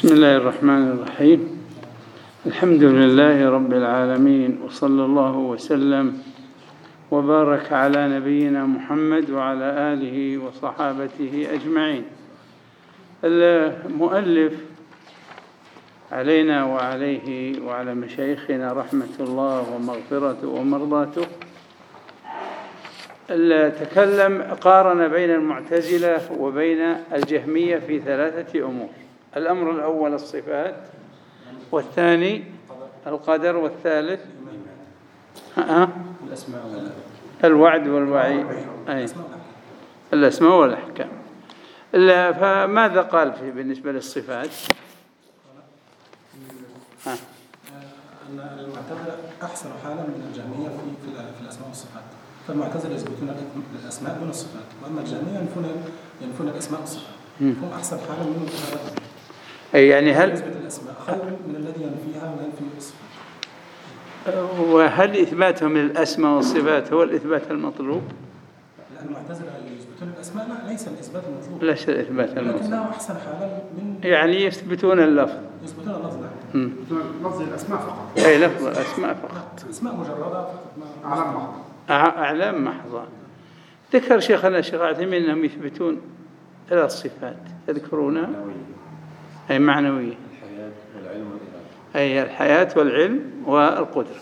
بسم الله الرحمن الرحيم الحمد لله رب العالمين وصلى الله وسلم وبارك على نبينا محمد وعلى آله وصحابته أجمعين المؤلف علينا وعليه وعلى مشايخنا رحمة الله ومغفرته ومرضاته تكلم قارن بين المعتزلة وبين الجهمية في ثلاثة أمور الأمر الأول الصفات والثاني القدر والثالث ها الوعد والوعيد أي. الأسماء والأحكام. فماذا قال في بالنسبة للصفات؟ ها. أن المعتزلة أحسن حالا من الجهمية في في الأسماء والصفات. فالمعتزلة يثبتون الأسماء دون الصفات وأما الجهمية ينفون ينفون الأسماء والصفات. هم أحسن حالا من أي يعني هل الصفات وهل إثباتهم للأسماء والصفات هو الإثبات المطلوب؟ لأن المعتزلة يثبتون الأسماء لا ليس الإثبات المطلوب. ليس الإثبات المطلوب. لكنه أحسن حالا من يعني يثبتون اللفظ. يثبتون اللفظ نعم. لفظ الأسماء فقط. أي لفظ الأسماء فقط. أسماء مجردة أعلام محضة أعلام محضة ذكر شيخنا الشيخ عثيمين أنهم يثبتون ثلاث صفات تذكرونها؟ أي معنوية. الحياة والعلم والإرادة أي الحياة والعلم والقدرة.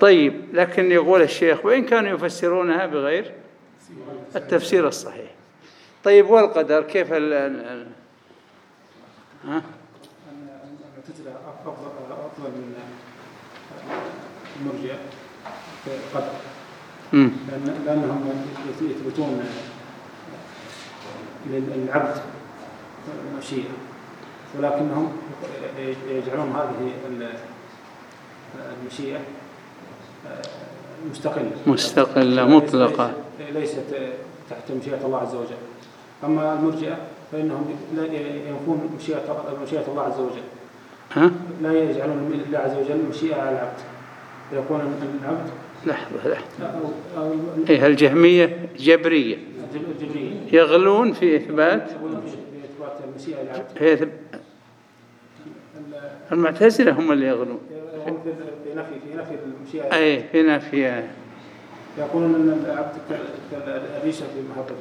طيب لكن يقول الشيخ وإن كانوا يفسرونها بغير التفسير الصحيح. طيب والقدر كيف ال ال ها؟ المعتزلة أفضل من المرجئة في القدر لأن لأنهم يثبتون للعبد مشيئة ولكنهم يجعلون هذه المشيئة مستقلة. مستقلة مطلقة. ليست تحت مشيئة الله عز وجل. أما المرجئة فإنهم ينفون مشيئة الله عز وجل. ها؟ لا يجعلون الله عز وجل مشيئة على العبد. يقول العبد لحظة لحظة. إيه الجهمية جبرية. يغلون في إثبات إثبات المشيئة للعبد. هي المعتزلة هم اللي يغلون. هم في في نفي في نفي المشيئة. أي في نفيها يقولون أن العبد كالريشة في محبته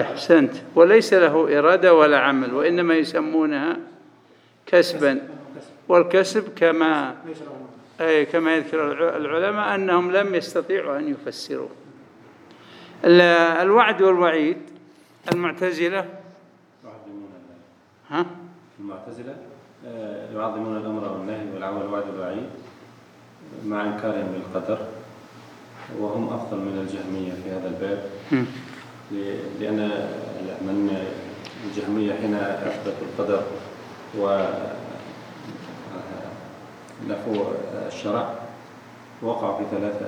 أحسنت. وليس له إرادة ولا عمل وإنما يسمونها كسبا. والكسب كما أي كما يذكر الع- العلماء أنهم لم يستطيعوا أن يفسروا. ال- الوعد والوعيد المعتزلة؟ ها؟ المعتزلة؟ يعظمون الأمر والنهي والعمل والوعد والوعيد مع إنكارهم للقدر وهم أفضل من الجهمية في هذا الباب. لأن من الجهمية حين أثبتوا القدر و نفوا الشرع وقعوا في ثلاثة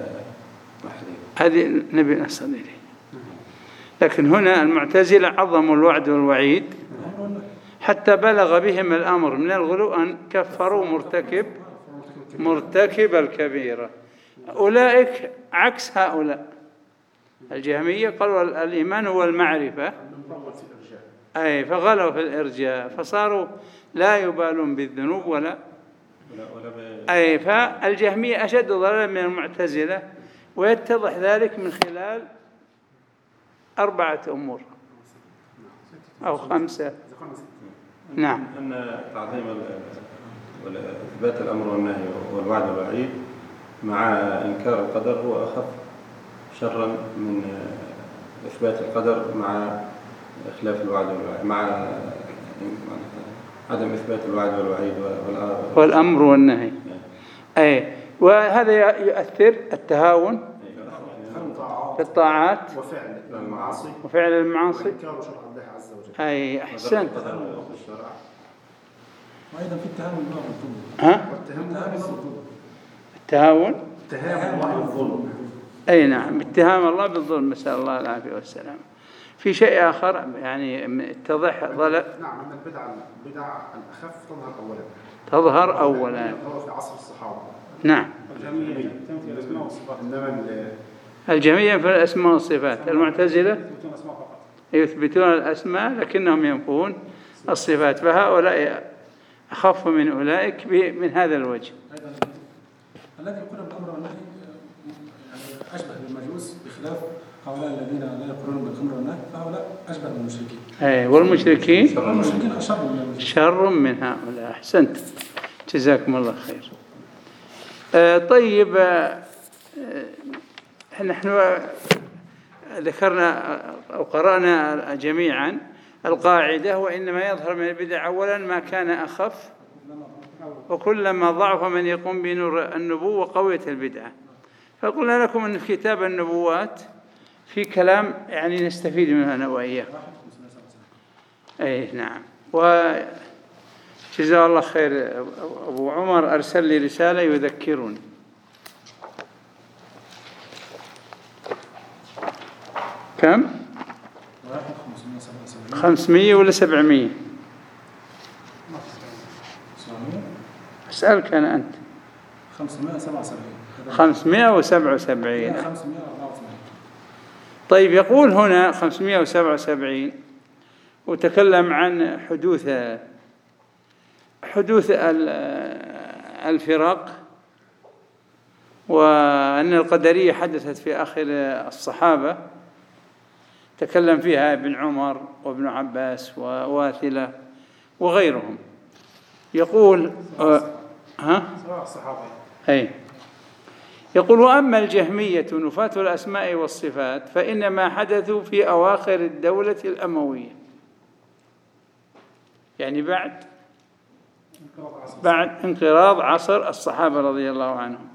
هذه نبي نصل إليه. لكن هنا المعتزلة عظموا الوعد والوعيد حتى بلغ بهم الأمر من الغلو أن كفروا مرتكب مرتكب الكبيرة. أولئك عكس هؤلاء. الجهمية قالوا الإيمان هو المعرفة. أي فغلوا في الإرجاء فصاروا لا يبالون بالذنوب ولا أي فالجهمية أشد ضلالا من المعتزلة ويتضح ذلك من خلال أربعة أمور أو خمسة. نعم. أن تعظيم ال- ولا- إثبات الأمر والنهي والوعد والوعيد مع إنكار القدر هو أخف شرا من إثبات القدر مع إخلاف الوعد والوعيد مع عدم إثبات الوعد والوعيد والأمر والنهي. أي وهذا يؤثر التهاون في الطاعات وفعل المعاصي وفعل المعاصي. وإنكار شرع الله عز وجل أي أحسنت وأيضا في التهاون ها؟ التهاون؟ اتهام الله بالظلم أي نعم اتهام الله بالظلم نسأل الله العافية والسلام. في شيء آخر؟ يعني اتضح ضل نعم أن البدع البدع الأخف تظهر أولا. تظهر أولا. تظهر في عصر الصحابة. نعم. الجميع تنفي الأسماء والصفات. إنما ال- الجميع في الأسماء والصفات. المعتزلة؟ يثبتون الأسماء لكنهم ينفون الصفات فهؤلاء أخف من أولئك من هذا الوجه. الذي يقولون بالأمر والنهي يعني أشبه بالمجوس بخلاف هؤلاء الذين لا يقولون بالأمر والنهي فهؤلاء أشبه بالمشركين. أي والمشركين؟ والمشركين أشر من المشركين؟ شر من هؤلاء. أحسنت. جزاكم الله خير. آه، طيب آه، آه، نحن ذكرنا أو قرأنا جميعا القاعدة وإنما يظهر من البدع. أولا ما كان أخف وكلما ضعف من يقوم بنور النبوة قوية البدعة فقلنا لكم أن في كتاب النبوات في كلام يعني نستفيد منه أنا وإياكم أي نعم. وجزاه الله خير أبو عمر أرسل لي رسالة يذكرني. كم؟ خمسمية ولا سبعمية؟ أسألك أنا أنت. 577 خمسمائة وسبعة وسبعين. 584 طيب يقول هنا 577 وتكلم عن حدوث حدوث ال- الفرق وأن القدرية حدثت في آخر الصحابة. تكلم فيها ابن عمر وابن عباس وواثلة وغيرهم. يقول آه، ها؟ أي. يقول وأما الجهمية نفاة الأسماء والصفات فإنما حدثوا في أواخر الدولة الأموية. يعني بعد بعد انقراض عصر الصحابة رضي الله عنهم.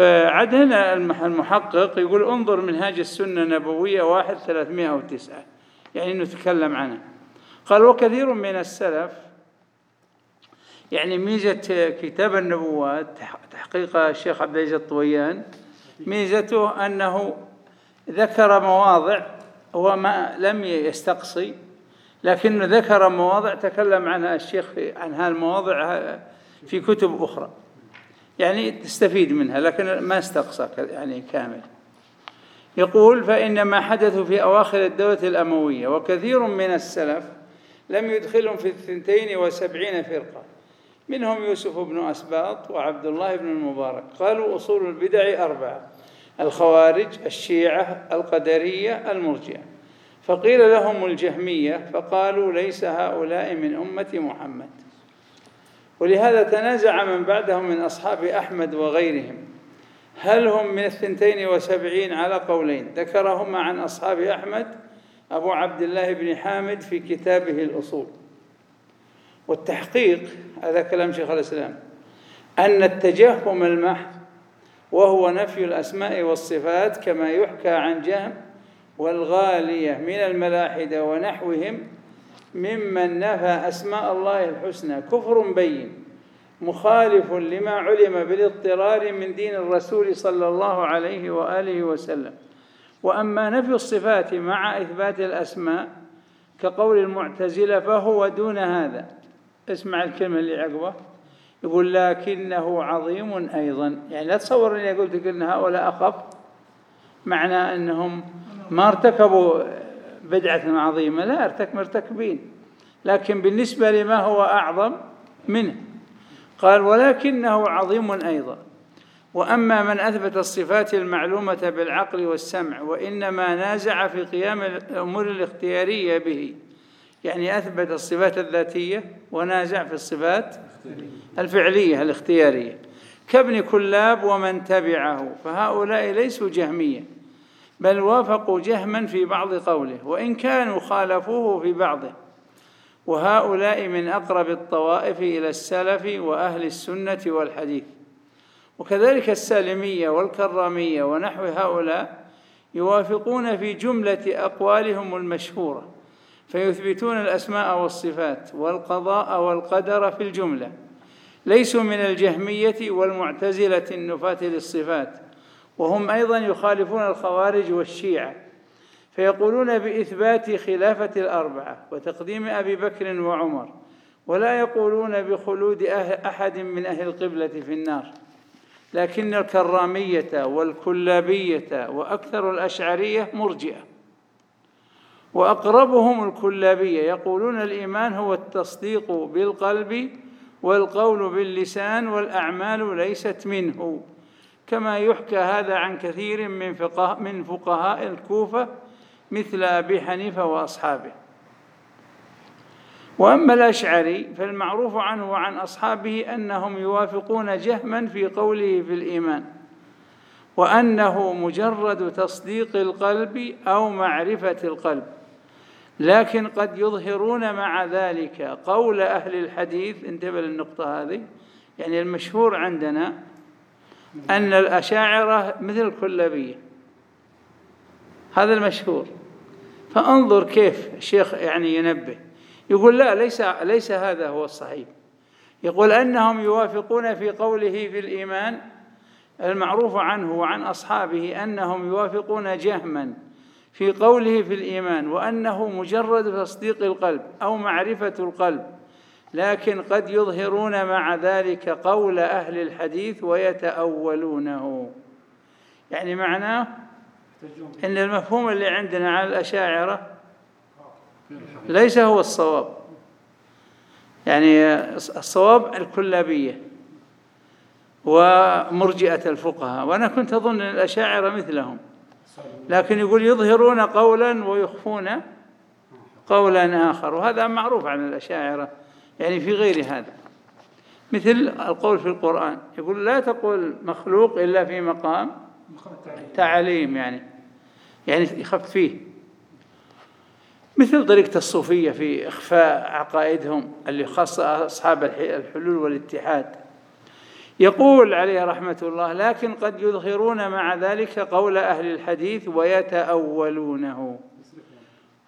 آه، عاد هنا المح- المحقق يقول انظر منهاج السنة النبوية واحد ثلاثمائة وتسعة يعني نتكلم عنها قال وكثير من السلف يعني ميزة كتاب النبوات تح- تحقيق الشيخ عبد العزيز الطويان ميزته أنه ذكر مواضع هو ما لم يستقصي لكنه ذكر مواضع تكلم عنها الشيخ عن هالمواضع في كتب أخرى. يعني تستفيد منها لكن ما استقصى يعني كامل. يقول فإن ما حدث في أواخر الدولة الأموية وكثير من السلف لم يدخلهم في الثنتين وسبعين فرقة. منهم يوسف بن أسباط وعبد الله بن المبارك. قالوا أصول البدع أربعة الخوارج الشيعة القدرية المرجئة. فقيل لهم الجهمية فقالوا ليس هؤلاء من أمة محمد. ولهذا تنازع من بعدهم من أصحاب أحمد وغيرهم. هل هم من الثنتين وسبعين على قولين؟ ذكرهما عن أصحاب أحمد أبو عبد الله بن حامد في كتابه الأصول. والتحقيق هذا كلام شيخ الإسلام أن التجهم المحض وهو نفي الأسماء والصفات كما يحكى عن جهم والغالية من الملاحدة ونحوهم ممن نفى أسماء الله الحسنى كفر بين مخالف لما علم بالاضطرار من دين الرسول صلى الله عليه وآله وسلم. وأما نفي الصفات مع إثبات الأسماء كقول المعتزلة فهو دون هذا. اسمع الكلمة اللي عقبه. يقول لكنه عظيم أيضا. يعني لا تصور أني قلت أن هؤلاء أخف معنى أنهم ما ارتكبوا بدعة عظيمة لا أرتك مرتكبين لكن بالنسبة لما هو أعظم منه. قال ولكنه عظيم أيضا وأما من أثبت الصفات المعلومة بالعقل والسمع وإنما نازع في قيام الأمور الاختيارية به يعني أثبت الصفات الذاتية ونازع في الصفات الفعلية الاختيارية. كابن كلاب ومن تبعه فهؤلاء ليسوا جهمية. بل وافقوا جهما في بعض قوله وإن كانوا خالفوه في بعضه. وهؤلاء من أقرب الطوائف إلى السلف وأهل السنة والحديث. وكذلك السالمية والكرامية ونحو هؤلاء يوافقون في جملة أقوالهم المشهورة فيثبتون الأسماء والصفات والقضاء والقدر في الجملة. ليسوا من الجهمية والمعتزلة النفاة للصفات وهم أيضا يخالفون الخوارج والشيعة فيقولون بإثبات خلافة الأربعة وتقديم أبي بكر وعمر ولا يقولون بخلود أه- أحد من أهل القبلة في النار. لكن الكرامية والكلابية وأكثر الأشعرية مرجئة. وأقربهم الكلابية يقولون الإيمان هو التصديق بالقلب والقول باللسان والأعمال ليست منه. كما يحكى هذا عن كثير من فقهاء من فقهاء الكوفة مثل أبي حنيفة وأصحابه. وأما الأشعري فالمعروف عنه وعن أصحابه أنهم يوافقون جهما في قوله في الإيمان وأنه مجرد تصديق القلب أو معرفة القلب لكن قد يظهرون مع ذلك قول أهل الحديث. انتبه للنقطة هذه يعني المشهور عندنا أن الأشاعرة مثل الكلابية هذا المشهور. فانظر كيف الشيخ يعني ينبه. يقول لا ليس ليس هذا هو الصحيح. يقول أنهم يوافقون في قوله في الإيمان المعروف عنه وعن أصحابه أنهم يوافقون جهما في قوله في الإيمان وأنه مجرد تصديق القلب أو معرفة القلب. لكن قد يظهرون مع ذلك قول أهل الحديث ويتأولونه. يعني معناه إن المفهوم اللي عندنا على الأشاعرة ليس هو الصواب. يعني الصواب الكلابية ومرجئة الفقهاء. وأنا كنت أظن أن الأشاعرة مثلهم. لكن يقول يظهرون قولا ويخفون قولا آخر. وهذا معروف عن الأشاعرة. يعني في غير هذا. مثل القول في القرآن يقول لا تقول مخلوق إلا في مقام تعليم يعني يعني يخف فيه. مثل طريقة الصوفية في إخفاء عقائدهم اللي خاصة أصحاب الحلول والاتحاد. يقول عليه رحمة الله لكن قد يظهرون مع ذلك قول أهل الحديث ويتأولونه.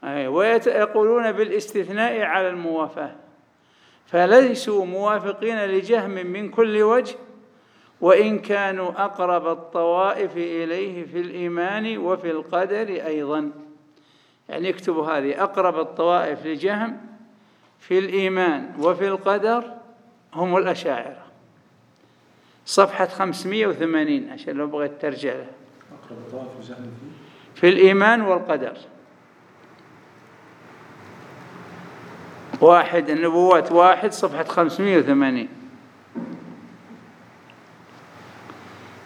ويقولون بالإستثناء على الموافاة. فليسوا موافقين لجهم من كل وجه وإن كانوا أقرب الطوائف إليه في الإيمان وفي القدر أيضا. يعني اكتبوا هذه أقرب الطوائف لجهم في الإيمان وفي القدر هم الأشاعرة. صفحة 580 عشان لو بغيت ترجع له. أقرب الطوائف لجهم في الإيمان والقدر. واحد النبوات واحد صفحة 580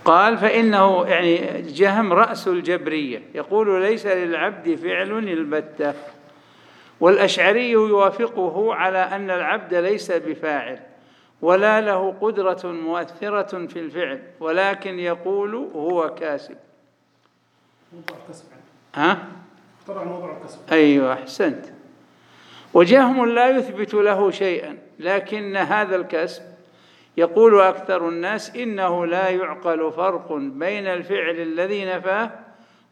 قال فإنه يعني جهم رأس الجبرية. يقول ليس للعبد فعل البتة. والأشعري يوافقه على أن العبد ليس بفاعل ولا له قدرة مؤثرة في الفعل ولكن يقول هو كاسب. موضوع الكسب ها؟ اخترع موضوع الكسب. أيوة أحسنت. وجهم لا يثبت له شيئا لكن هذا الكسب يقول أكثر الناس إنه لا يعقل فرق بين الفعل الذي نفاه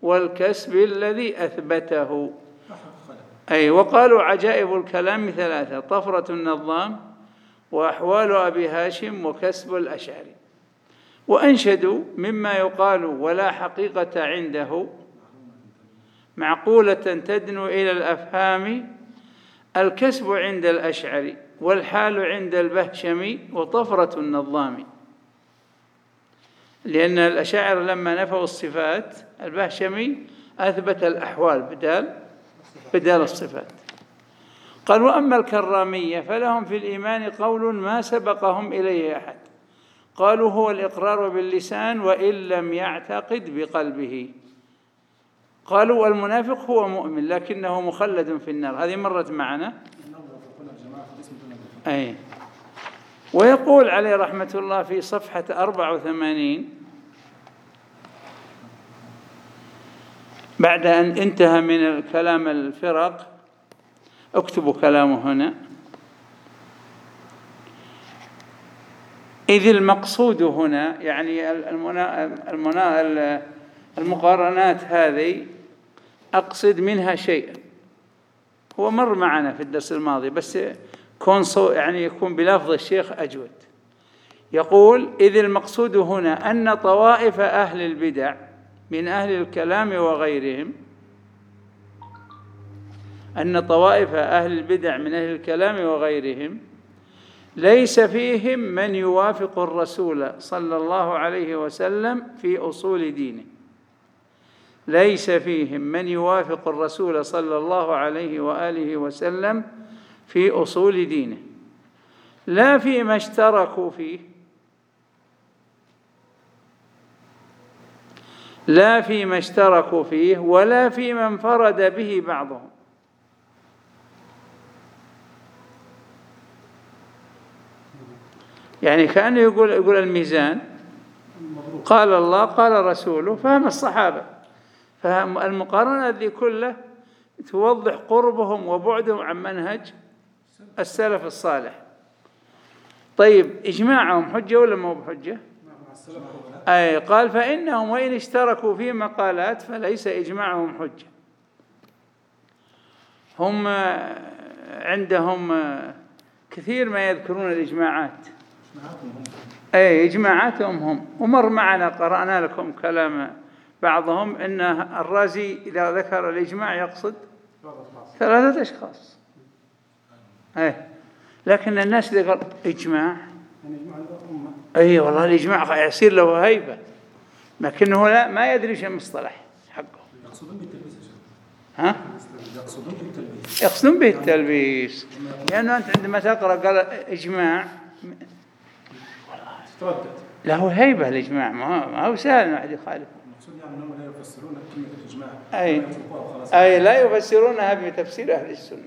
والكسب الذي أثبته. أي وقالوا عجائب الكلام ثلاثة طفرة النظام وأحوال أبي هاشم وكسب الأشعري. وأنشدوا مما يقال ولا حقيقة عنده معقولة تدنو إلى الأفهام الكسب عند الأشعري والحال عند البهشمي وطفرة النظام. لأن الأشاعرة لما نفوا الصفات البهشمي أثبت الأحوال بدال بدال الصفات. قال وأما الكرامية فلهم في الإيمان قول ما سبقهم إليه أحد. قالوا هو الإقرار باللسان وإن لم يعتقد بقلبه. قالوا المنافق هو مؤمن لكنه مخلد في النار. هذه مرت معنا. أي. ويقول عليه رحمة الله في صفحة 84 بعد أن انتهى من الكلام الفرق اكتبوا كلامه هنا. إذ المقصود هنا يعني المنا المنا المقارنات هذه أقصد منها شيئا هو مر معنا في الدرس الماضي بس كون يعني يكون بلفظ الشيخ أجود. يقول إذ المقصود هنا أن طوائف أهل البدع من أهل الكلام وغيرهم أن طوائف أهل البدع من أهل الكلام وغيرهم ليس فيهم من يوافق الرسول صلى الله عليه وسلم في أصول دينه. ليس فيهم من يوافق الرسول صلى الله عليه وآله وسلم في أصول دينه. لا فيما اشتركوا فيه. لا فيما اشتركوا فيه ولا فيما انفرد به بعضهم. يعني كأنه يقول يقول الميزان. قال الله قال رسوله فهم الصحابة. فهم المقارنة ذي كلها توضح قربهم وبعدهم عن منهج السلف الصالح. طيب إجماعهم حجة ولا مو بحجة؟ أي قال فإنهم وإن اشتركوا في مقالات فليس إجماعهم حجة. هم عندهم كثير ما يذكرون الإجماعات. أي إجماعاتهم هم. ومر معنا قرأنا لكم كلام بعضهم أن الرازي إذا ذكر الإجماع يقصد ثلاثة أشخاص. أي لكن الناس اللي قال إجماع أي والله الإجماع يصير له هيبة لكنه لا ما يدري إيش المصطلح حقه. يقصدون بالتلبيس ها؟ يقصدون بالتلبيس. يقصدون به التلبيس لأنه أنت عندما تقرأ قال إجماع تردد. له هيبة الإجماع ما ما هو سهل أحد يخالفه. المقصود يعني أي. أي لا يفسرونها بتفسير أهل السنة.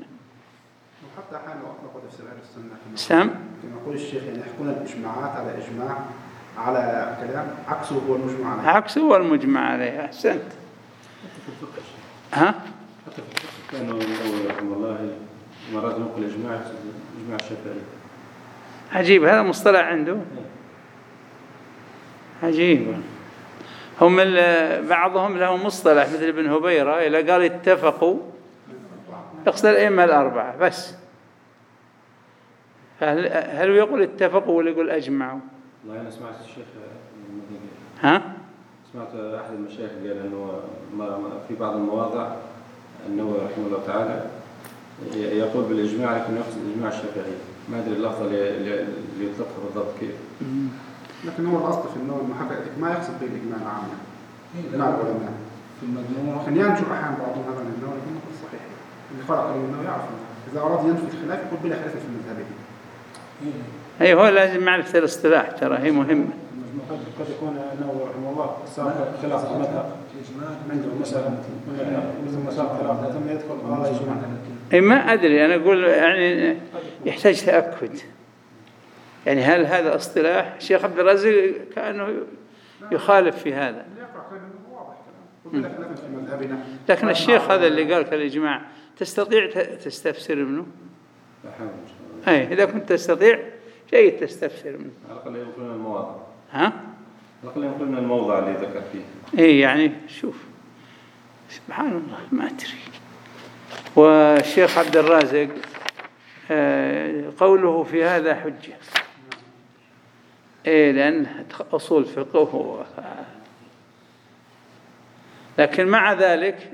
وحتى أحيانا اطلقوا تفسير أهل السنة كما- سام كما يقول الشيخ يعني يحكون الإجماعات على إجماع على كلام عكسه هو المجمع عليه. عكسه هو المجمع عليه. أحسنت. ها؟ كانوا الأول رحمه الله مرات نقول إجماع إجماع الشافعي عجيب هذا مصطلح عنده؟ عجيب. هم بعضهم له مصطلح مثل ابن هبيرة إذا قال اتفقوا يقصد الأئمة الأربعة بس. هل, هل يقول اتفقوا ولا يقول أجمعوا؟ والله أنا سمعت الشيخ ها؟ سمعت أحد المشايخ قال أنه في بعض المواضع أنه رحمه الله تعالى يقول بالإجماع لكن يقصد الإجماع الشافعي ما أدري اللفظة اللي يطلقها بالضبط كيف. لكن هو الأصل في النوع المحقق ما يقصد به الاجماع العام يعني. إيه، العلماء في المجموع. لكن ينجو أحيانا بعضهم هذا من النوع لكنه غير صحيح. اللي فرق بين النوع يعرف إذا أراد ينفي الخلاف يقول بلا خلاف في المذهبين إيه، أي هو لازم معرفة الاصطلاح ترى هي مهمة. المجموع قد قد يكون انه رحمه الله ساق خلاف المذهب. عنده مسألة ثم ساق خلاف. ثم يدخل هذا يجمع. أي ما أدري. أنا أقول يعني يحتاج تأكد. يعني هل هذا اصطلاح؟ الشيخ عبد الرزاق كأنه يخالف في هذا. لكن الشيخ هذا اللي قال كالإجماع تستطيع تستفسر منه؟ أي إذا كنت تستطيع جيد تستفسر منه. على الأقل ينقلون المواضع. ها؟ على الأقل ينقلون الموضع اللي ذكر فيه. إيه يعني شوف سبحان الله ما أدري. والشيخ عبد الرازق آه، قوله في هذا حجة. إيه لأن أصول فقه هو. لكن مع ذلك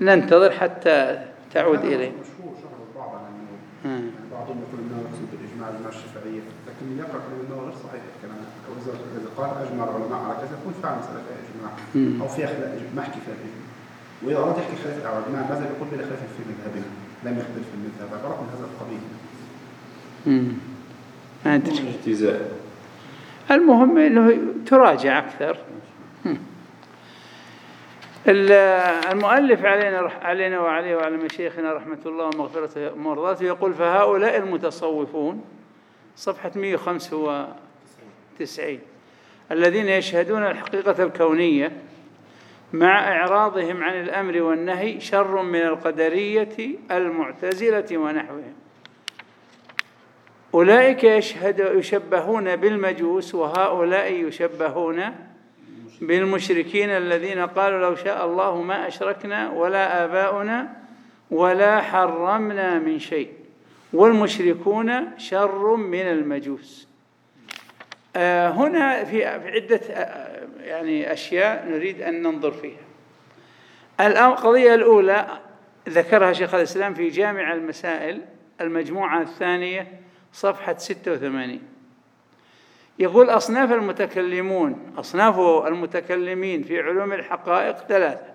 ننتظر حتى تعود إليه. بعضهم يقول إنه يقصد بالإجماع الاجماع الشافعيه لكن يقرأ النووي غير صحيح الكلام أو إذا إذا قال أجمع العلماء على كذا يكون فعلا مساله فيها إجماع. أو فيها خلاف محكي فيها وإذا اراد يحكي خلاف العلماء ماذا يقول؟ بلا خلاف في مذهبنا. لم يختلف في المذهب. عبارات من هذا القبيل. مم. ما اجتزاء المهم إنه تراجع أكثر. ال- المؤلف علينا علينا وعليه وعلى مشايخنا رحمة الله ومغفرته ومرضاته يقول فهؤلاء المتصوفون صفحة 195 الذين يشهدون الحقيقة الكونية مع إعراضهم عن الأمر والنهي شر من القدرية المعتزلة ونحوهم. أولئك يشهد يشبهون بالمجوس وهؤلاء يشبهون بالمشركين الذين قالوا لو شاء الله ما أشركنا ولا آباؤنا ولا حرمنا من شيء. والمشركون شر من المجوس. آه، هنا في عدة آه، يعني أشياء نريد أن ننظر فيها. القضية الأولى ذكرها شيخ الإسلام في جامع المسائل المجموعة الثانية صفحة 86 يقول أصناف المتكلمون أصناف المتكلمين في علوم الحقائق ثلاثة.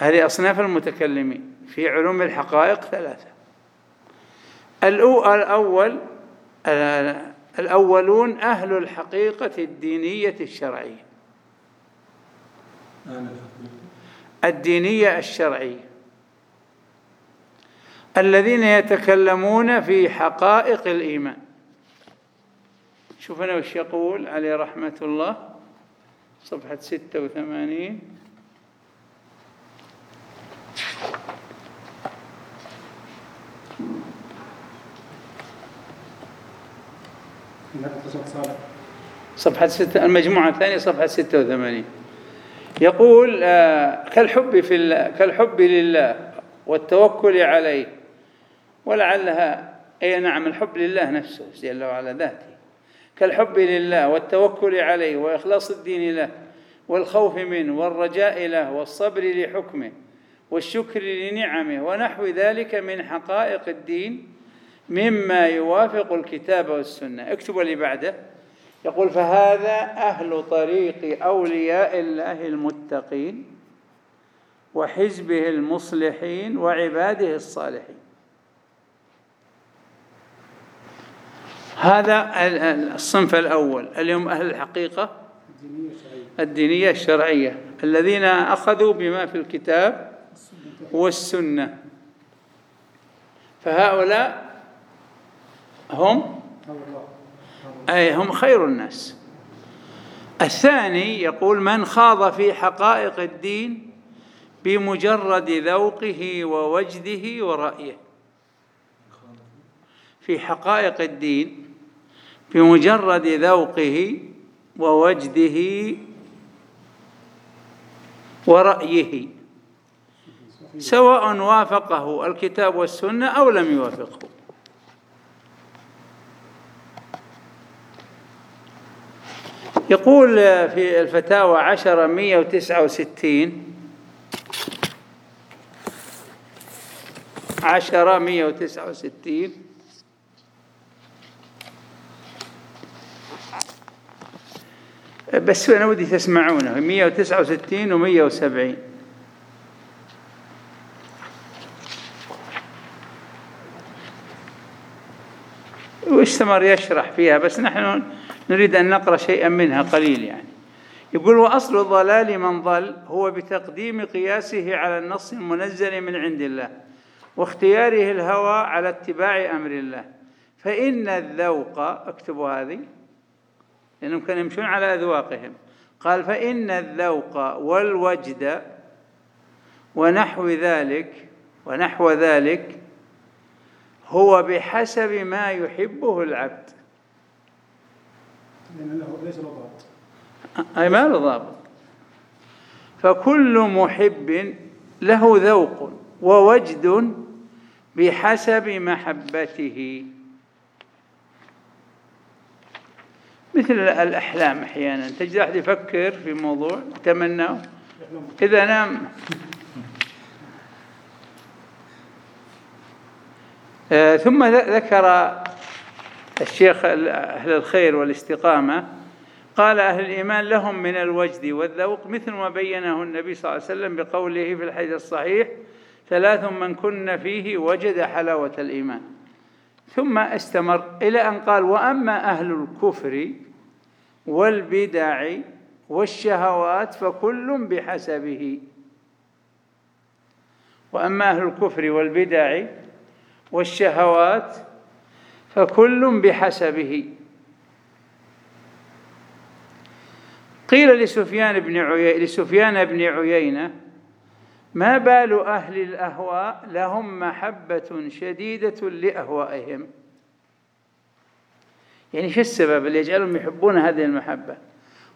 هذه أصناف المتكلمين في علوم الحقائق ثلاثة. الأول الأولون أهل الحقيقة الدينية الشرعية. الدينية الشرعية. الذين يتكلمون في حقائق الإيمان. شوف أنا وش يقول عليه رحمة الله. صفحة ستة وثمانين. صفحة ستة المجموعة الثانية صفحة ستة وثمانين. يقول آه، كالحب في الله كالحب لله والتوكل عليه. ولعلها أي نعم الحب لله نفسه جل وعلا ذاته. كالحب لله والتوكل عليه وإخلاص الدين له والخوف منه والرجاء له والصبر لحكمه والشكر لنعمه ونحو ذلك من حقائق الدين مما يوافق الكتاب والسنة. اكتبوا اللي بعده. يقول فهذا أهل طريق أولياء الله المتقين وحزبه المصلحين وعباده الصالحين. هذا الصنف الأول. اليوم أهل الحقيقة الدينية الشرعية الذين أخذوا بما في الكتاب والسنة. فهؤلاء هم أي هم خير الناس. الثاني يقول من خاض في حقائق الدين بمجرد ذوقه ووجده ورأيه. في حقائق الدين بمجرد ذوقه ووجده ورأيه. سواء وافقه الكتاب والسنة أو لم يوافقه. يقول في الفتاوى عشرة مية وتسعة وستين عشرة مية وتسعة وستين بس أنا ودي تسمعونه. 169 و 170 واستمر يشرح فيها؟ بس نحن نريد أن نقرأ شيئا منها قليل يعني. يقول وأصل الضلال من ضل هو بتقديم قياسه على النص المنزل من عند الله واختياره الهوى على اتباع أمر الله. فإن الذوق اكتبوا هذه. لأنهم كانوا يمشون على أذواقهم. قال فإن الذوق والوجد ونحو ذلك ونحو ذلك هو بحسب ما يحبه العبد. ليس له ضابط. أي ما له ضابط. فكل محب له ذوق ووجد بحسب محبته. مثل الأحلام أحيانا. تجد أحد يفكر في موضوع تمناه إذا نام. آه ثم ذكر الشيخ أهل الخير والاستقامة. قال أهل الإيمان لهم من الوجد والذوق مثل ما بينه النبي صلى الله عليه وسلم بقوله في الحديث الصحيح ثلاث من كن فيه وجد حلاوة الإيمان. ثم استمر إلى أن قال وأما أهل الكفر والبدع والشهوات فكل بحسبه. وأما أهل الكفر والبدع والشهوات فكل بحسبه. قيل لسفيان بن عيينة لسفيان بن عيينة ما بال أهل الأهواء لهم محبة شديدة لأهوائهم؟ يعني شو السبب اللي يجعلهم يحبون هذه المحبة؟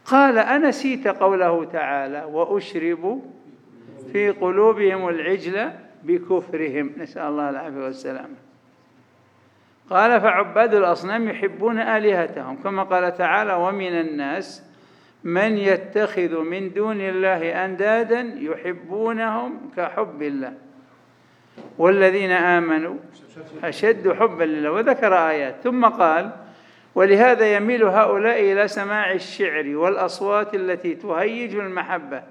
قال أنسيت قوله تعالى وأشربوا في قلوبهم العجل بكفرهم. نسأل الله العافية والسلامة قال فعباد الأصنام يحبون آلهتهم كما قال تعالى ومن الناس من يتخذ من دون الله أندادا يحبونهم كحب الله. والذين آمنوا أشد حبا لله. وذكر آيات. ثم قال ولهذا يميل هؤلاء إلى سماع الشعر والأصوات التي تهيج المحبة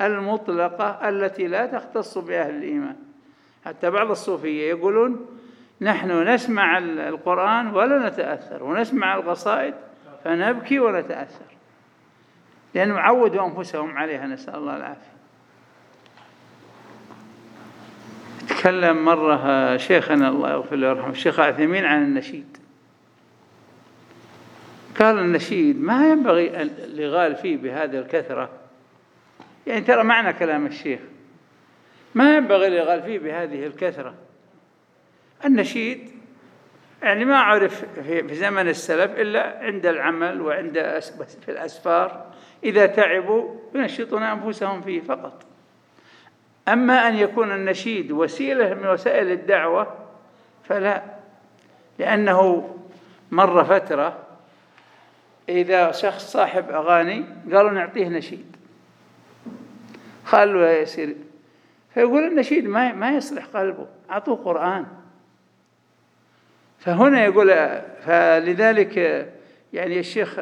المطلقة التي لا تختص بأهل الإيمان. حتى بعض الصوفية يقولون نحن نسمع القرآن ولا نتأثر ونسمع القصائد فنبكي ونتأثر. لأنهم عودوا أنفسهم عليها نسأل الله العافية. تكلم مرة شيخنا الله يغفر له ويرحمه الشيخ عثيمين عن النشيد. قال النشيد ما ينبغي الإغال فيه بهذه الكثرة؟ يعني ترى معنى كلام الشيخ. ما ينبغي الإغال فيه بهذه الكثرة. النشيد يعني ما عرف في زمن السلف إلا عند العمل وعند في الأسفار. إذا تعبوا ينشطون أنفسهم فيه فقط. أما أن يكون النشيد وسيلة من وسائل الدعوة فلا لأنه مر فترة إذا شخص صاحب أغاني قالوا نعطيه نشيد. خلوا يصير. فيقول النشيد ما ما يصلح قلبه أعطوه قرآن. فهنا يقول فلذلك يعني الشيخ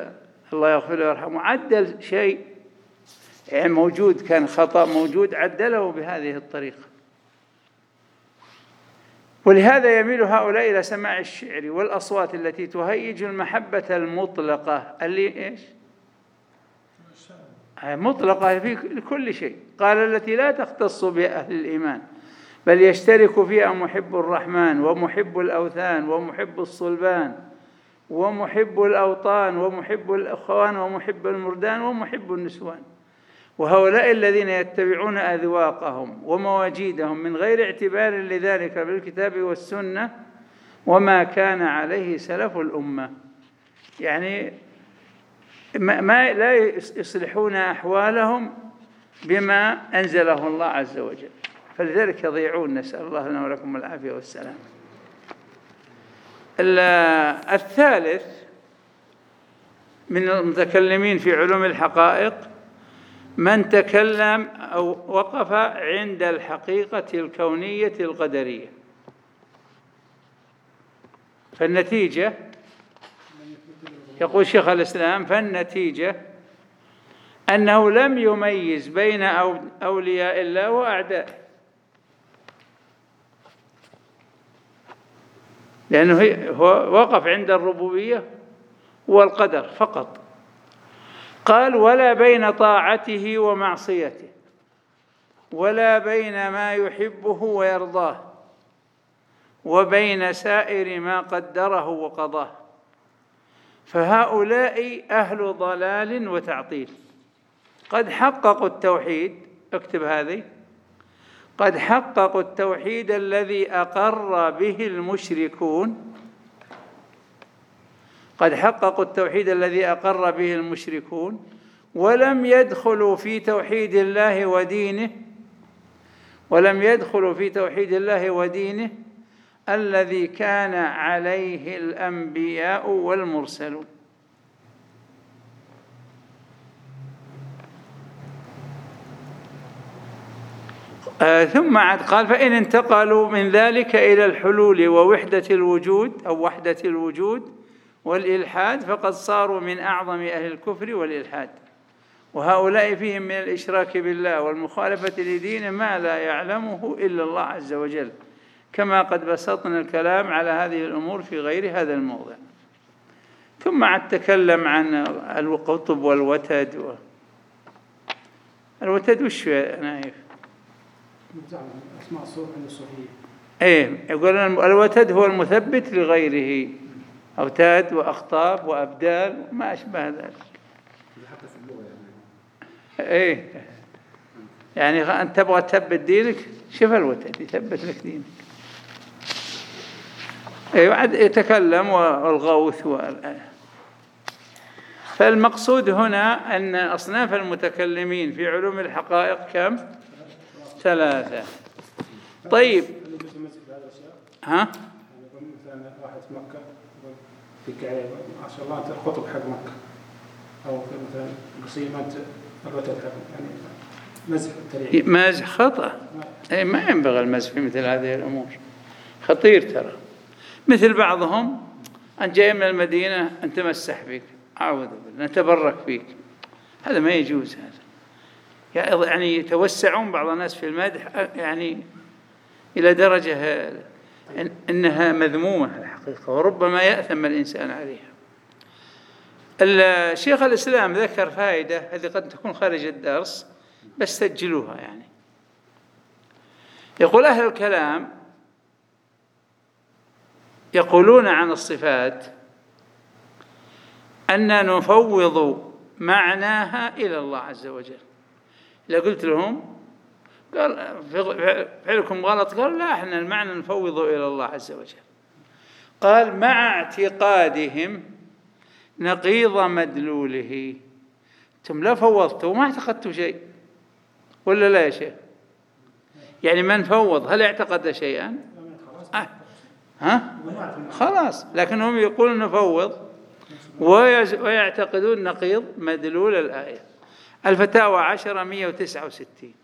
الله يغفر له ويرحمه. عدل شيء يعني موجود كان خطأ موجود عدله بهذه الطريقة. ولهذا يميل هؤلاء إلى سماع الشعر والأصوات التي تهيج المحبة المطلقة. اللي إيش؟ مطلقة في كل شيء. قال التي لا تختص بأهل الإيمان بل يشترك فيها محب الرحمن ومحب الأوثان ومحب الصلبان. ومحب الأوطان ومحب الأخوان ومحب المردان ومحب النسوان. وهؤلاء الذين يتبعون أذواقهم ومواجيدهم من غير اعتبار لذلك بالكتاب والسنة وما كان عليه سلف الأمة. يعني ما لا يصلحون أحوالهم بما أنزله الله عز وجل. فلذلك يضيعون. نسأل الله لنا ولكم العافية والسلام. الثالث من المتكلمين في علوم الحقائق من تكلم أو وقف عند الحقيقة الكونية القدرية. فالنتيجة يقول شيخ الإسلام فالنتيجة أنه لم يميز بين أولياء الله وأعدائه لأنه هو وقف عند الربوبية والقدر فقط. قال ولا بين طاعته ومعصيته ولا بين ما يحبه ويرضاه وبين سائر ما قدره وقضاه. فهؤلاء أهل ضلال وتعطيل. قد حققوا التوحيد اكتب هذه قد حققوا التوحيد الذي أقر به المشركون. قد حققوا التوحيد الذي أقر به المشركون. ولم يدخلوا في توحيد الله ودينه ولم يدخلوا في توحيد الله ودينه الذي كان عليه الأنبياء والمرسلون. آه ثم عاد قال فإن انتقلوا من ذلك إلى الحلول ووحدة الوجود أو وحدة الوجود والإلحاد فقد صاروا من أعظم أهل الكفر والإلحاد. وهؤلاء فيهم من الإشراك بالله والمخالفة لدين ما لا يعلمه إلا الله عز وجل. كما قد بسطنا الكلام على هذه الأمور في غير هذا الموضع. ثم عد تكلم عن القطب والوتد و... الوتد وش نايف؟ إيه يقول الوتد هو المثبت لغيره. أوتاد وأخطاب وأبدال وما أشبه ذلك. حتى في اللغة يعني إيه يعني أنت تبغى تثبت دينك شوف الوتد يثبت لك دينك. أيوة يتكلم والغوث والآية فالمقصود هنا أن أصناف المتكلمين في علوم الحقائق كم؟ ثلاثة. طيب. ها؟ مثلا واحد في مكة كعبة ما شاء الله أنت القطب حق مكة أو مثلا قصيمة حق يعني مزح مازح خطأ. أي ما ينبغي المزح في مثل هذه الأمور. خطير ترى. مثل بعضهم أنت جاي من المدينة أن تمسح فيك أعوذ بالله نتبرك فيك. هذا ما يجوز هذا. يعني يتوسعون بعض الناس في المدح يعني إلى درجة إنها مذمومة الحقيقة وربما يأثم الإنسان عليها. ال- شيخ الإسلام ذكر فائدة هذه قد تكون خارج الدرس بس سجلوها يعني. يقول أهل الكلام يقولون عن الصفات أن نفوض معناها إلى الله عز وجل. إذا قلت لهم قال فعلكم غلط قال لا إحنا المعنى نفوضه إلى الله عز وجل. قال مع اعتقادهم نقيض مدلوله. أنتم لا فوضتوا وما اعتقدتوا شيء. ولا لا يا شيخ؟ يعني من فوض؟ هل اعتقد شيئا؟ آه. ها؟ خلاص. لكنهم يقولون نفوض ويعتقدون نقيض مدلول الآية. الفتاوى عشرة مية وتسعة وستين.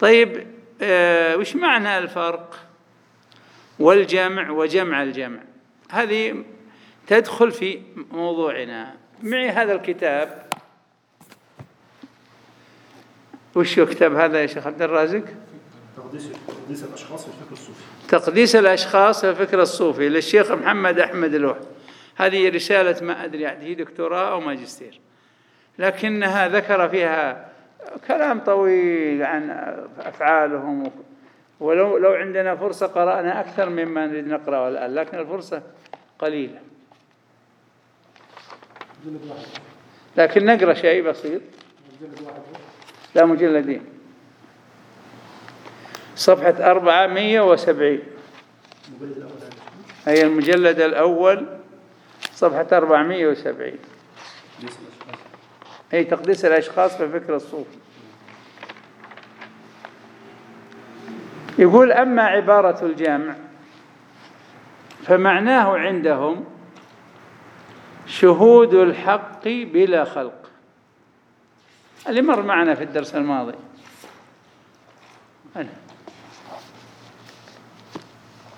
طيب آه وش معنى الفرق؟ والجمع وجمع الجمع. هذه تدخل في موضوعنا. معي هذا الكتاب. وش هو كتاب هذا يا شيخ عبد الرازق؟ تقديس الأشخاص في الفكر الصوفي. تقديس الأشخاص في الفكر الصوفي للشيخ محمد أحمد الوح. هذه رسالة ما أدري يعني هي دكتوراه أو ماجستير. لكنها ذكر فيها كلام طويل عن أفعالهم. ولو لو عندنا فرصة قرأنا أكثر مما نريد نقرأه الآن لكن الفرصة قليلة. لكن نقرأ شيء بسيط. لا مجلدين. صفحة أربعمية وسبعين. المجلد الأول هذا أي المجلد الأول صفحة 470 أي تقديس الأشخاص في الفكر الصوفي يقول أما عبارة الجامع فمعناه عندهم شهود الحق بلا خلق. اللي مر معنا في الدرس الماضي.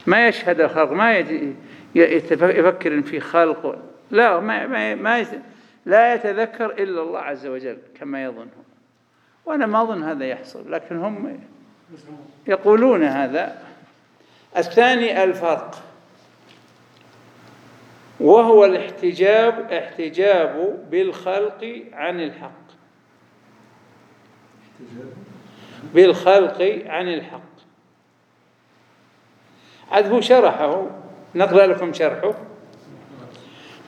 ما يشهد الخلق ما يفكر في خلق. لا ما ما لا يتذكر إلا الله عز وجل كما يظن هو. وأنا ما أظن هذا يحصل لكن هم يقولون هذا. الثاني الفرق وهو الاحتجاب احتجاب بالخلق عن الحق. بالخلق عن الحق. عاد هو شرحه نقرأ لكم شرحه.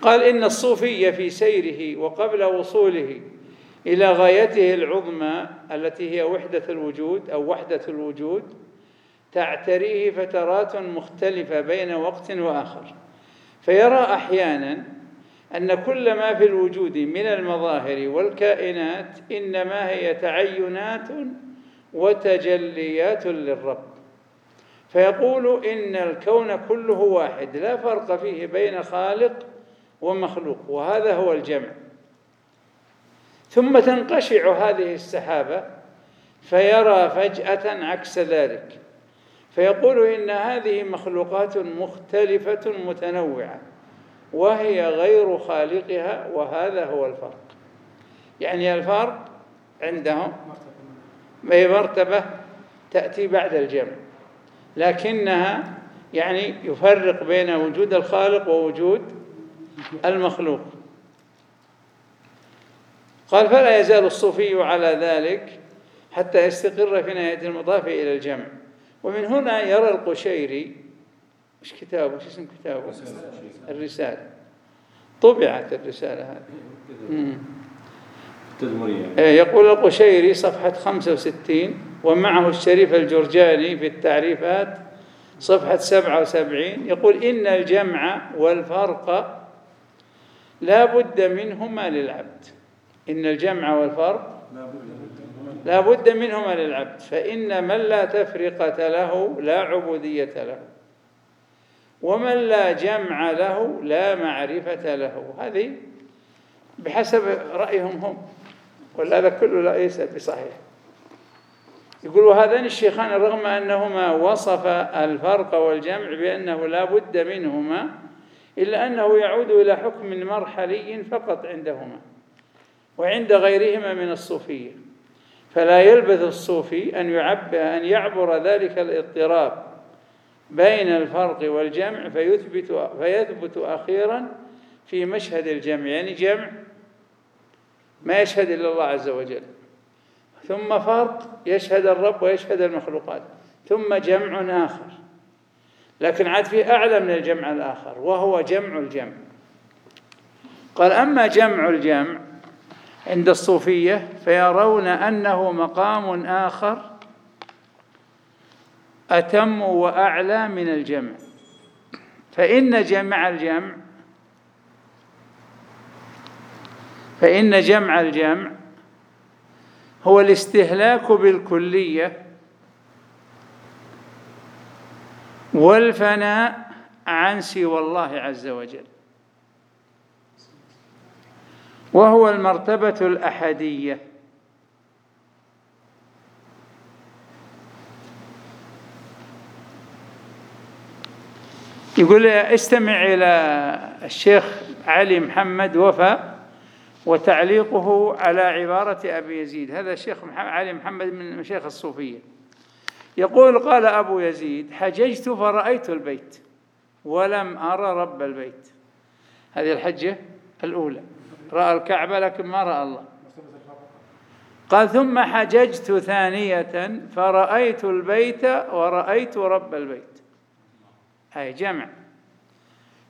قال إن الصوفي في سيره وقبل وصوله إلى غايته العظمى التي هي وحدة الوجود أو وحدة الوجود تعتريه فترات مختلفة بين وقت وآخر. فيرى أحيانا أن كل ما في الوجود من المظاهر والكائنات إنما هي تعينات وتجليات للرب. فيقول إن الكون كله واحد لا فرق فيه بين خالق ومخلوق وهذا هو الجمع. ثم تنقشع هذه السحابة فيرى فجأة عكس ذلك فيقول إن هذه مخلوقات مختلفة متنوعة وهي غير خالقها وهذا هو الفرق. يعني الفرق عندهم مرتبة تأتي بعد الجمع لكنها يعني يفرق بين وجود الخالق ووجود المخلوق. قال فلا يزال الصوفي على ذلك حتى يستقر في نهاية المضاف إلى الجمع. ومن هنا يرى القشيري إيش كتابه؟ إيش اسم كتابه؟ الرسالة. طبعت الرسالة هذه. إيه، يقول القشيري صفحة 65 ومعه الشريف الجرجاني في التعريفات صفحة 77 يقول إن الجمع والفرق لا بد منهما للعبد. إن الجمع والفرق لا بد منهما للعبد. فإن من لا تفرقة له لا عبودية له ومن لا جمع له لا معرفة له. هذه بحسب رأيهم هم وهذا كله ليس بصحيح. يقول وهذان الشيخان رغم أنهما وصف الفرق والجمع بأنه لا بد منهما إلا أنه يعود إلى حكم مرحلي فقط عندهما وعند غيرهما من الصوفية. فلا يلبث الصوفي أن يعب أن يعبر ذلك الاضطراب بين الفرق والجمع فيثبت فيثبت أخيرا في مشهد الجمع. يعني جمع ما يشهد إلا الله عز وجل. ثم فرق يشهد الرب ويشهد المخلوقات. ثم جمع آخر. لكن عاد في أعلى من الجمع الآخر وهو جمع الجمع. قال أما جمع الجمع عند الصوفية فيرون أنه مقام آخر أتم وأعلى من الجمع. فإن جمع الجمع فإن جمع الجمع هو الاستهلاك بالكلية والفناء عن سوى الله عز وجل. وهو المرتبة الأحدية. يقول استمع إلى الشيخ علي محمد وفا وتعليقه على عبارة أبي يزيد. هذا الشيخ علي محمد من مشايخ الصوفية. يقول قال أبو يزيد حججت فرأيت البيت ولم أرى رب البيت. هذه الحجة الأولى. رأى الكعبة لكن ما رأى الله. قال ثم حججت ثانية فرأيت البيت ورأيت رب البيت. أي جمع.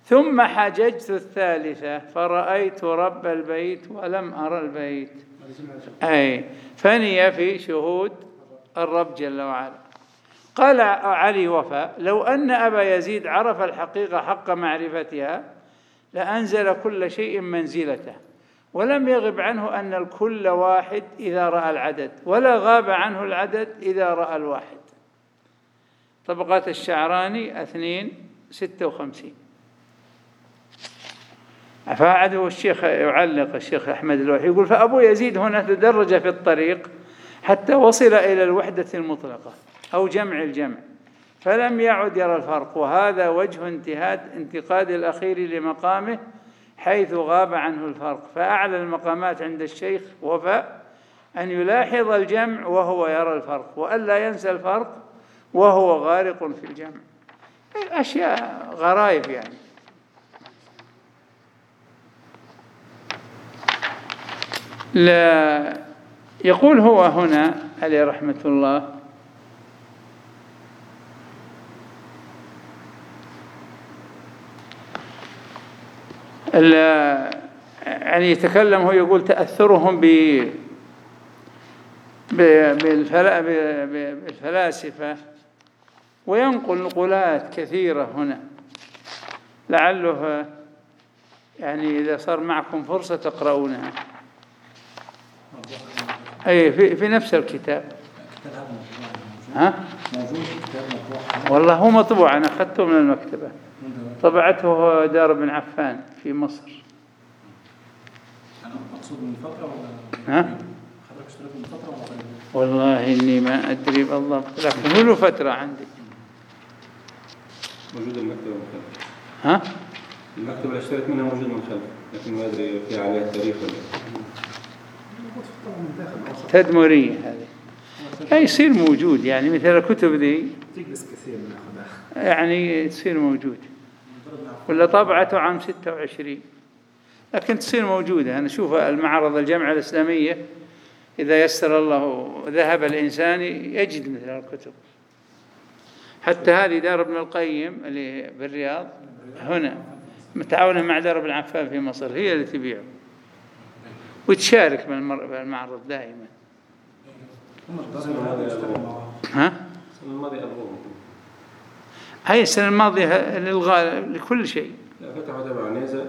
ثم حججت الثالثة فرأيت رب البيت ولم أرى البيت. أي فني في شهود الرب جل وعلا. قال علي وفاء لو أن أبا يزيد عرف الحقيقة حق معرفتها لأنزل كل شيء منزلته ولم يغب عنه أن الكل واحد إذا رأى العدد ولا غاب عنه العدد إذا رأى الواحد. طبقات الشعراني اثنين ستة وخمسين. فعده الشيخ يعلق الشيخ أحمد الوحي يقول فأبو يزيد هنا تدرج في الطريق حتى وصل إلى الوحدة المطلقة. أو جمع الجمع. فلم يعد يرى الفرق وهذا وجه انتهاد انتقاد الأخير لمقامه حيث غاب عنه الفرق. فأعلى المقامات عند الشيخ وفاء أن يلاحظ الجمع وهو يرى الفرق وألا ينسى الفرق وهو غارق في الجمع. أشياء غرائب يعني. لا يقول هو هنا عليه رحمة الله يعني يتكلم هو يقول تأثرهم ب بالفلاسفة. وينقل نقولات كثيرة هنا. لعله يعني إذا صار معكم فرصة تقرؤونها. أي في, في نفس الكتاب. ها؟ والله هو مطبوع أنا أخذته من المكتبة. طبعته دار بن عفان في مصر. أنا مقصود من فترة ولا ها؟ حضرتك اشتريته من فترة ولا والله إني ما أدري بالضبط لكن هو له فترة عندي. موجود المكتبة من خلف. ها؟ المكتبة اللي اشتريت منها موجود من خلف لكن ما أدري في عليها تاريخ ولا تدمرية هذه. يصير موجود يعني مثل الكتب ذي تجلس كثير يعني تصير موجود. ولا طبعته عام 26 لكن تصير موجودة. أنا أشوف المعرض الجامعة الإسلامية إذا يسر الله ذهب الإنسان يجد مثل الكتب. حتى هذه دار ابن القيم اللي بالرياض هنا متعاونة مع دار ابن عفان في مصر هي اللي تبيعه وتشارك بالمعرض دائما. ها؟ هاي السنة الماضية للغاء لكل شيء. فتحوا تبع عنيزة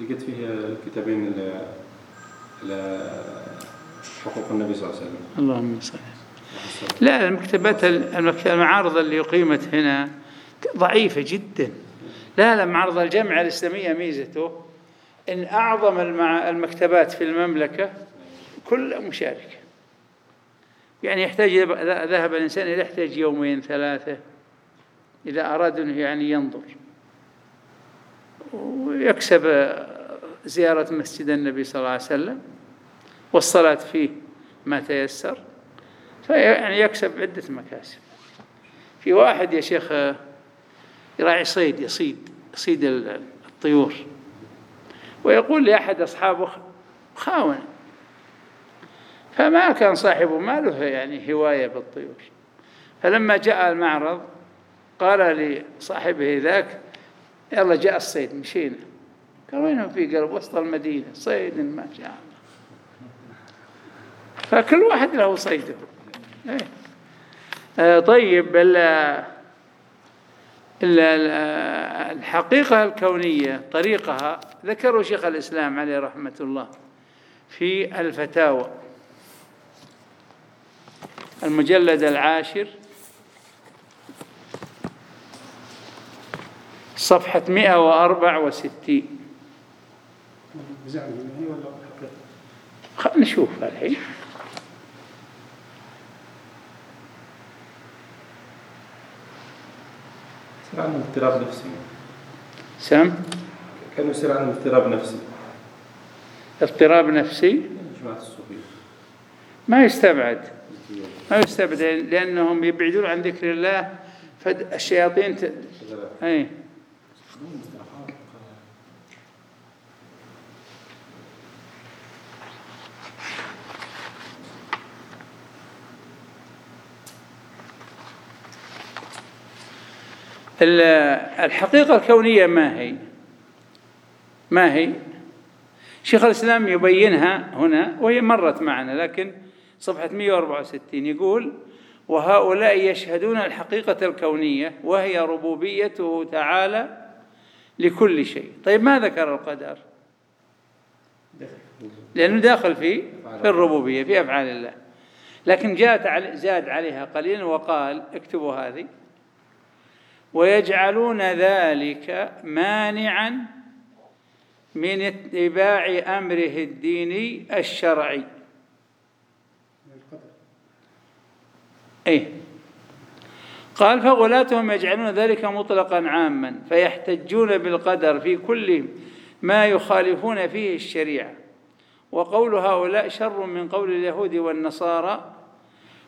لقيت فيه الكتابين ل حقوق النبي صلى الله عليه وسلم. اللهم صل لا المكتبات المعارض اللي أقيمت هنا ضعيفة جدا. لا لا معرض الجامعة الإسلامية ميزته إن أعظم المكتبات في المملكة كل مشاركة. يعني يحتاج ذهب الإنسان إلى يحتاج يومين ثلاثة إذا أراد أنه يعني ينظر. ويكسب زيارة مسجد النبي صلى الله عليه وسلم والصلاة فيه ما تيسر فيعني يكسب عدة مكاسب. في واحد يا شيخ يراعي صيد يصيد يصيد الطيور. ويقول لأحد أصحابه خاون فما كان صاحبه ما له يعني هواية بالطيور. فلما جاء المعرض قال لصاحبه ذاك يلا جاء الصيد مشينا. قال وين في قلب وسط المدينة؟ صيد ما شاء الله. فكل واحد له صيده. إيه. آه، طيب الحقيقة الكونية طريقها ذكره شيخ الإسلام عليه رحمة الله في الفتاوى المجلد العاشر. صفحة 164 نشوف الحين. يصير عنده اضطراب نفسي سم؟ كان يصير عنده اضطراب نفسي اضطراب نفسي؟ جماعة الصوفية. ما يستبعد. ما يستبعد لأنهم يبعدون عن ذكر الله فالشياطين ت... أي الحقيقة الكونية ما هي؟ ما هي؟ شيخ الإسلام يبينها هنا وهي مرت معنا لكن صفحة 164 يقول وهؤلاء يشهدون الحقيقة الكونية وهي ربوبيته تعالى لكل شيء. طيب ما ذكر القدر؟ لأنه داخل في في الربوبية في أفعال الله. لكن جاءت زاد عليها قليلا وقال اكتبوا هذه. ويجعلون ذلك مانعا من اتباع أمره الديني الشرعي. اي قال فغلاتهم يجعلون ذلك مطلقا عاما فيحتجون بالقدر في كل ما يخالفون فيه الشريعة. وقول هؤلاء شر من قول اليهود والنصارى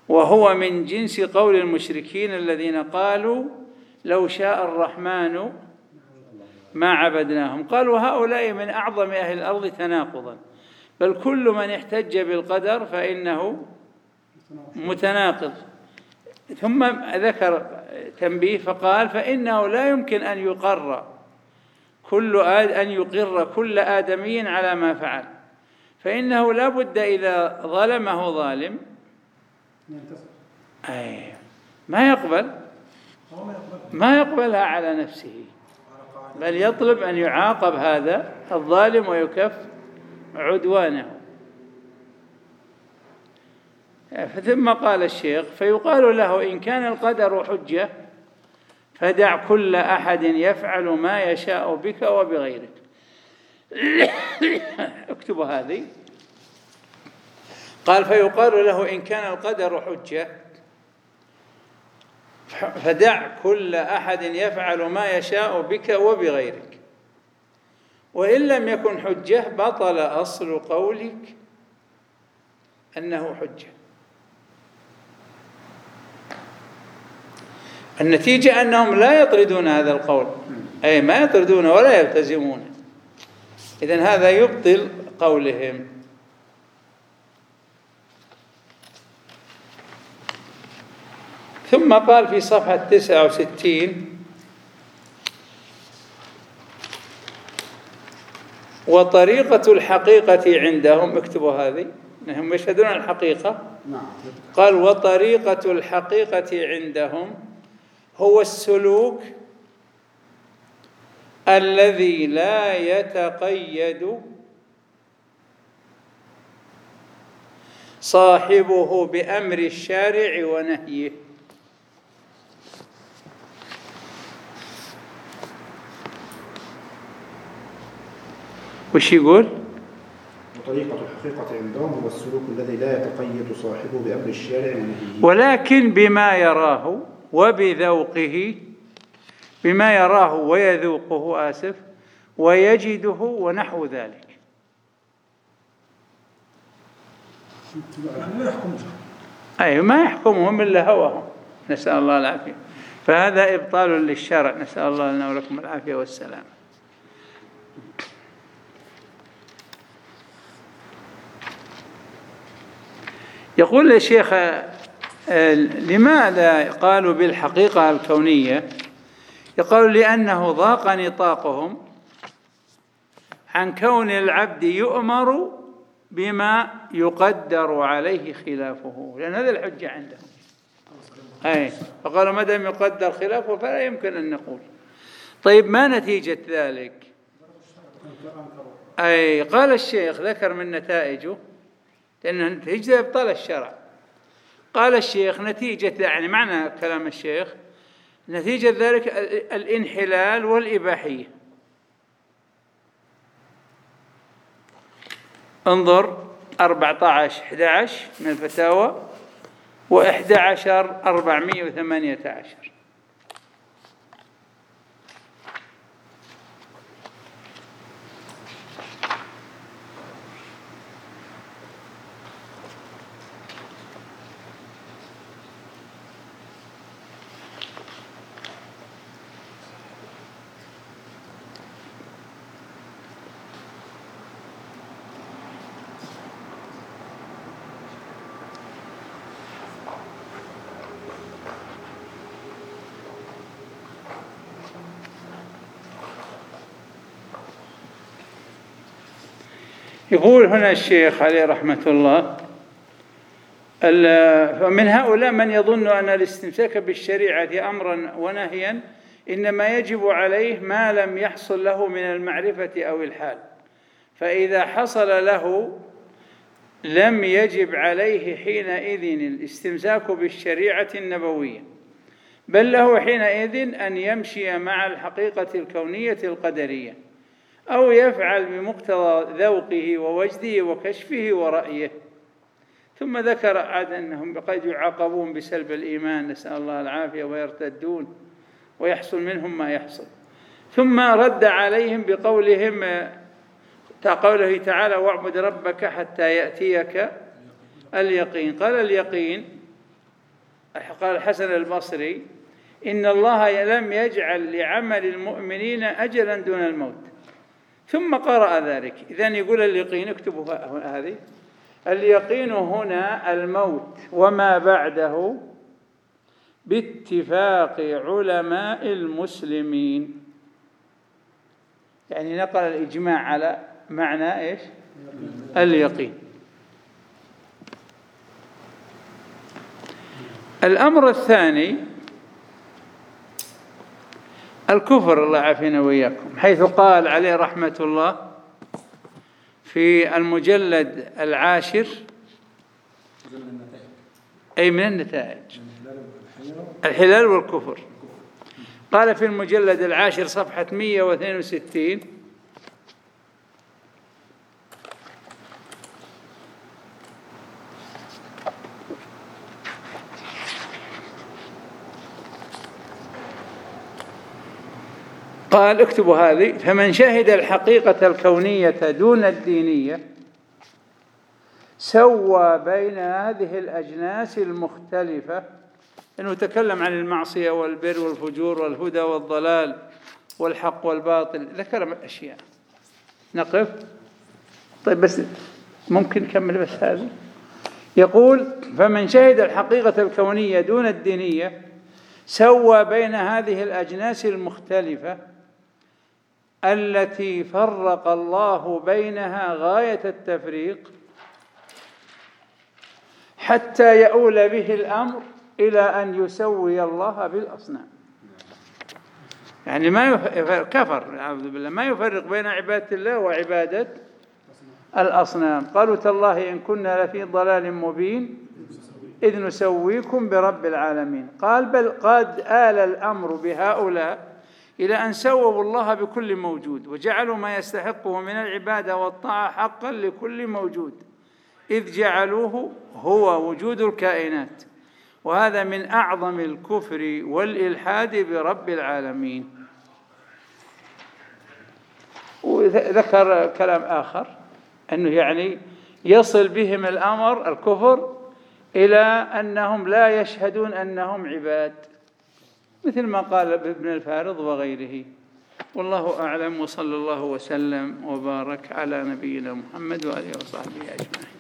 وهو من جنس قول المشركين الذين قالوا لو شاء الرحمن ما عبدناهم. قالوا هؤلاء من أعظم أهل الأرض تناقضا بل كل من احتج بالقدر فإنه متناقض. ثم ذكر تنبيه فقال فإنه لا يمكن أن يقر كل آد أن يقر كل آدمي على ما فعل. فإنه لا بد إذا ظلمه ظالم أي ما يقبل. ما يقبلها على نفسه بل يطلب أن يعاقب هذا الظالم ويكف عدوانه. ثم قال الشيخ فيقال له إن كان القدر حجة فدع كل أحد يفعل ما يشاء بك وبغيرك. اكتبوا هذه. قال فيقال له إن كان القدر حجة فدع كل أحد يفعل ما يشاء بك وبغيرك. وإن لم يكن حجة بطل أصل قولك أنه حجة. النتيجة أنهم لا يطردون هذا القول. أي ما يطردون ولا يلتزمون إذن هذا يبطل قولهم. ثم قال في صفحة 69 وطريقة الحقيقة عندهم اكتبوا هذه هم يشهدون الحقيقة. نعم. قال وطريقة الحقيقة عندهم هو السلوك الذي لا يتقيد صاحبه بأمر الشارع ونهيه. وش يقول؟ طريقة الحقيقة عندهم هو السلوك الذي لا يتقيد صاحبه بأمر الشارع ونهيه ولكن بما يراه وبذوقه بما يراه ويذوقه آسف ويجده ونحو ذلك. أي ما يحكمهم إلا هواهم. نسأل الله العافية. فهذا إبطال للشرع. نسأل الله لنا ولكم العافية والسلام. يقول الشيخ آه، لماذا قالوا بالحقيقة الكونية؟ يقول لأنه ضاق نطاقهم عن كون العبد يؤمر بما يقدر عليه خلافه لأن هذا الحجة عندهم. أي فقالوا ما دام يقدر خلافه فلا يمكن أن نقول. طيب ما نتيجة ذلك؟ أي قال الشيخ ذكر من نتائجه لأن نتيجة إبطال الشرع. قال الشيخ نتيجة يعني معنى كلام الشيخ نتيجة ذلك الانحلال والإباحية. انظر 14 11 من الفتاوى و11 418 يقول هنا الشيخ عليه رحمة الله فمن هؤلاء من يظن أن الاستمساك بالشريعة أمرا ونهيا إنما يجب عليه ما لم يحصل له من المعرفة أو الحال. فإذا حصل له لم يجب عليه حينئذ الاستمساك بالشريعة النبوية بل له حينئذ أن يمشي مع الحقيقة الكونية القدرية. أو يفعل بمقتضى ذوقه ووجده وكشفه ورأيه. ثم ذكر عاد أنهم قد يعاقبون بسلب الإيمان. نسأل الله العافية ويرتدون ويحصل منهم ما يحصل. ثم رد عليهم بقولهم قوله تعالى واعبد ربك حتى يأتيك اليقين قال اليقين قال الحسن البصري إن الله لم يجعل لعمل المؤمنين أجلا دون الموت ثم قرأ ذلك. إذا يقول اليقين اكتبوا هذه. اليقين هنا الموت وما بعده باتفاق علماء المسلمين. يعني نقل الإجماع على معنى إيش؟ اليقين. الأمر الثاني الكفر الله يعافينا وإياكم. حيث قال عليه رحمة الله في المجلد العاشر أي من النتائج؟ الحلال والكفر. قال في المجلد العاشر صفحة 162 قال اكتبوا هذه. فمن شهد الحقيقة الكونية دون الدينية سوى بين هذه الأجناس المختلفة إنه تكلم عن المعصية والبر والفجور والهدى والضلال والحق والباطل. ذكر أشياء. نقف. طيب بس ممكن نكمل بس هذه. يقول فمن شهد الحقيقة الكونية دون الدينية سوى بين هذه الأجناس المختلفة التي فرق الله بينها غاية التفريق حتى يؤول به الأمر إلى أن يسوي الله بالأصنام. يعني ما يفرق كفر نعوذ بالله ما يفرق بين عبادة الله وعبادة الأصنام. قالوا تالله إن كنا لفي ضلال مبين إذ نسويكم برب العالمين. قال بل قد آل الأمر بهؤلاء إلى أن سووا الله بكل موجود وجعلوا ما يستحقه من العبادة والطاعة حقا لكل موجود إذ جعلوه هو وجود الكائنات. وهذا من أعظم الكفر والإلحاد برب العالمين. وذكر كلام آخر أنه يعني يصل بهم الأمر الكفر إلى أنهم لا يشهدون أنهم عباد. مثل ما قال ابن الفارض وغيره. والله أعلم وصلى الله وسلم وبارك على نبينا محمد وآله وصحبه أجمعين.